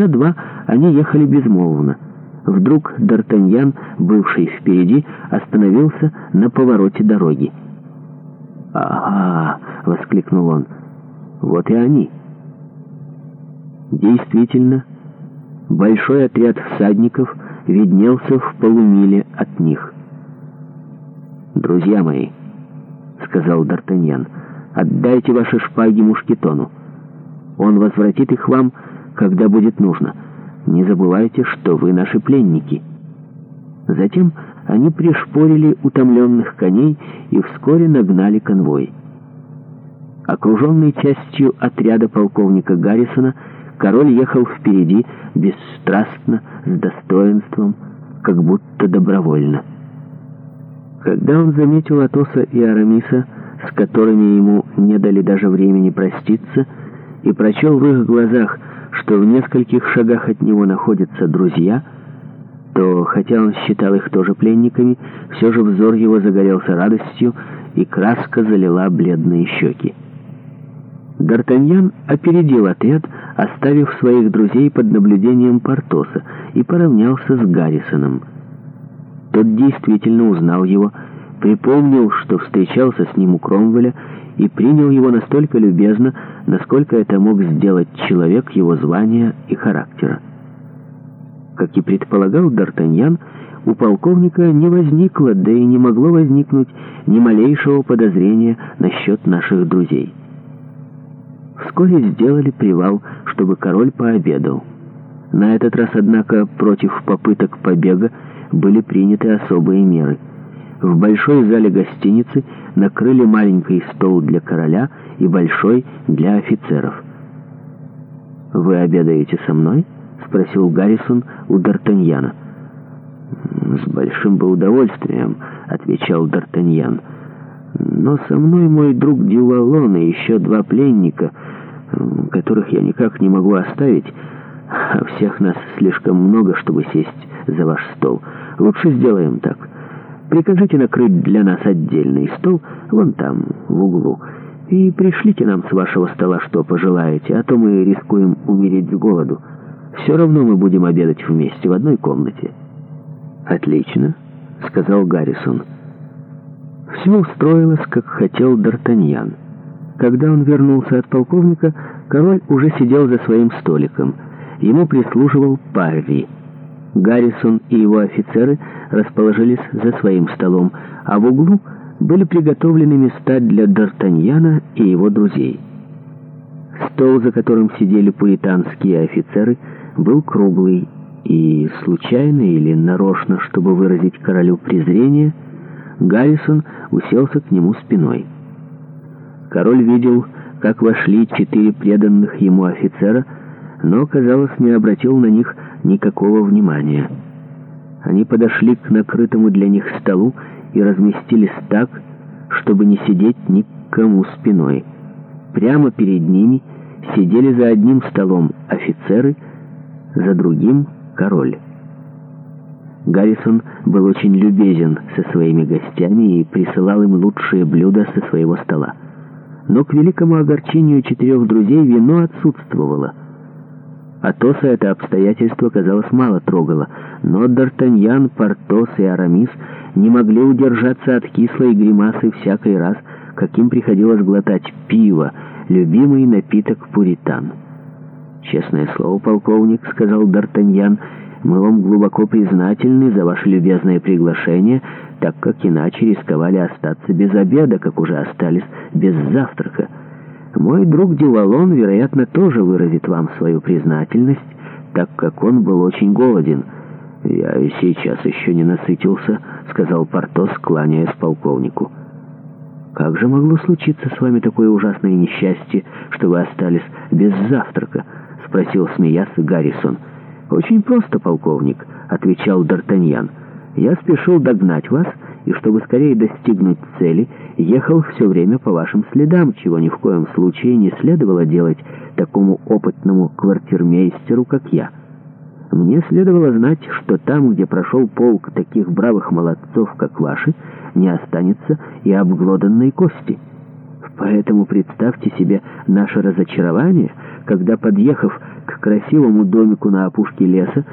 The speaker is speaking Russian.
Часа два они ехали безмолвно. Вдруг Д'Артаньян, бывший впереди, остановился на повороте дороги. «Ага!» — воскликнул он. «Вот и они!» Действительно, большой отряд всадников виднелся в полумиле от них. «Друзья мои!» — сказал Д'Артаньян. «Отдайте ваши шпаги мушкетону. Он возвратит их вам когда будет нужно. Не забывайте, что вы наши пленники». Затем они пришпорили утомленных коней и вскоре нагнали конвой. Окруженный частью отряда полковника Гаррисона, король ехал впереди бесстрастно, с достоинством, как будто добровольно. Когда он заметил Атоса и Арамиса, с которыми ему не дали даже времени проститься, и прочел в их глазах – что в нескольких шагах от него находятся друзья, то, хотя он считал их тоже пленниками, все же взор его загорелся радостью, и краска залила бледные щеки. Д'Артаньян опередил отряд, оставив своих друзей под наблюдением Портоса, и поравнялся с Гаррисоном. Тот действительно узнал его, припомнил, что встречался с ним у Кромвеля и принял его настолько любезно, насколько это мог сделать человек его звания и характера. Как и предполагал Д'Артаньян, у полковника не возникло, да и не могло возникнуть ни малейшего подозрения насчет наших друзей. Вскоре сделали привал, чтобы король пообедал. На этот раз, однако, против попыток побега были приняты особые меры – в большой зале гостиницы накрыли маленький стол для короля и большой для офицеров. «Вы обедаете со мной?» — спросил Гаррисон у Д'Артаньяна. «С большим бы удовольствием», — отвечал Д'Артаньян. «Но со мной мой друг Дювалон и еще два пленника, которых я никак не могу оставить, а всех нас слишком много, чтобы сесть за ваш стол. Лучше сделаем так». Прикажите накрыть для нас отдельный стол вон там, в углу, и пришлите нам с вашего стола, что пожелаете, а то мы рискуем умереть с голоду. Все равно мы будем обедать вместе в одной комнате». «Отлично», — сказал Гаррисон. Все устроилось, как хотел Д'Артаньян. Когда он вернулся от полковника, король уже сидел за своим столиком. Ему прислуживал Парри — Гаррисон и его офицеры расположились за своим столом, а в углу были приготовлены места для Д'Артаньяна и его друзей. Стол, за которым сидели пуританские офицеры, был круглый, и случайно или нарочно, чтобы выразить королю презрение, Гаррисон уселся к нему спиной. Король видел, как вошли четыре преданных ему офицера — но, казалось, не обратил на них никакого внимания. Они подошли к накрытому для них столу и разместились так, чтобы не сидеть никому спиной. Прямо перед ними сидели за одним столом офицеры, за другим — король. Гаррисон был очень любезен со своими гостями и присылал им лучшие блюда со своего стола. Но к великому огорчению четырех друзей вино отсутствовало — Атоса это обстоятельство, казалось, мало трогало, но Д'Артаньян, Портос и Арамис не могли удержаться от кислой гримасы всякий раз, каким приходилось глотать пиво, любимый напиток пуритан. «Честное слово, полковник», — сказал Д'Артаньян, — «мы вам глубоко признательны за ваше любезное приглашение, так как иначе рисковали остаться без обеда, как уже остались без завтрака». Мой друг Дивалон, вероятно, тоже выразит вам свою признательность, так как он был очень голоден. Я и сейчас еще не насытился, сказал Портос, кланяясь полковнику. Как же могло случиться с вами такое ужасное несчастье, что вы остались без завтрака? спросил смеясь Гаррисон. Очень просто, полковник, отвечал Д'Артаньян. Я спешил догнать вас и чтобы скорее достигнуть цели, ехал все время по вашим следам, чего ни в коем случае не следовало делать такому опытному квартирмейстеру, как я. Мне следовало знать, что там, где прошел полк таких бравых молодцов, как ваши, не останется и обглоданной кости. Поэтому представьте себе наше разочарование, когда, подъехав к красивому домику на опушке леса,